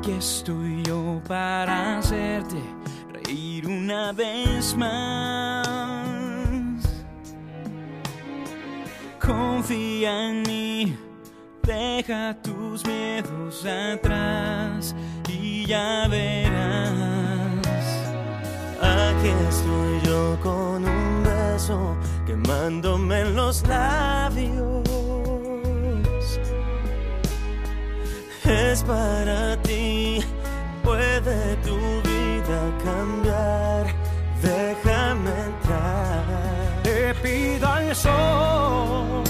Aquí estoy yo para hacerte reír una vez más. Confía en mí, deja tus miedos atrás y ya verás. Aquí estoy yo con un beso quemándome en los labios. Es para ti, puede tu vida cambiar. Déjame entrar. Te pido al sol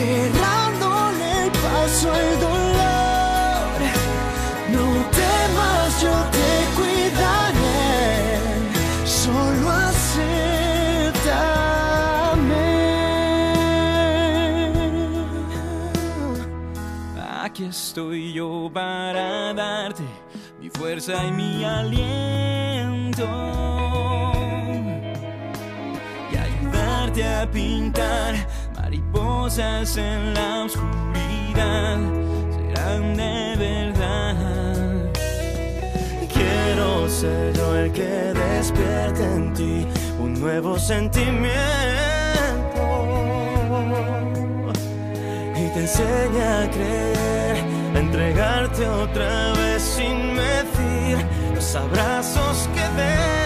cerrándole el paso al dolor. No temas, yo te cuidaré, solo acéptame. Aquí estoy yo para darte mi fuerza y mi aliento. Y ayudarte a pintar mariposas en la oscuridad. Serán de verdad. Quiero ser yo el que despierte en ti un nuevo sentimiento y te enseñe a creer, a entregarte otra vez sin medir los abrazos que des.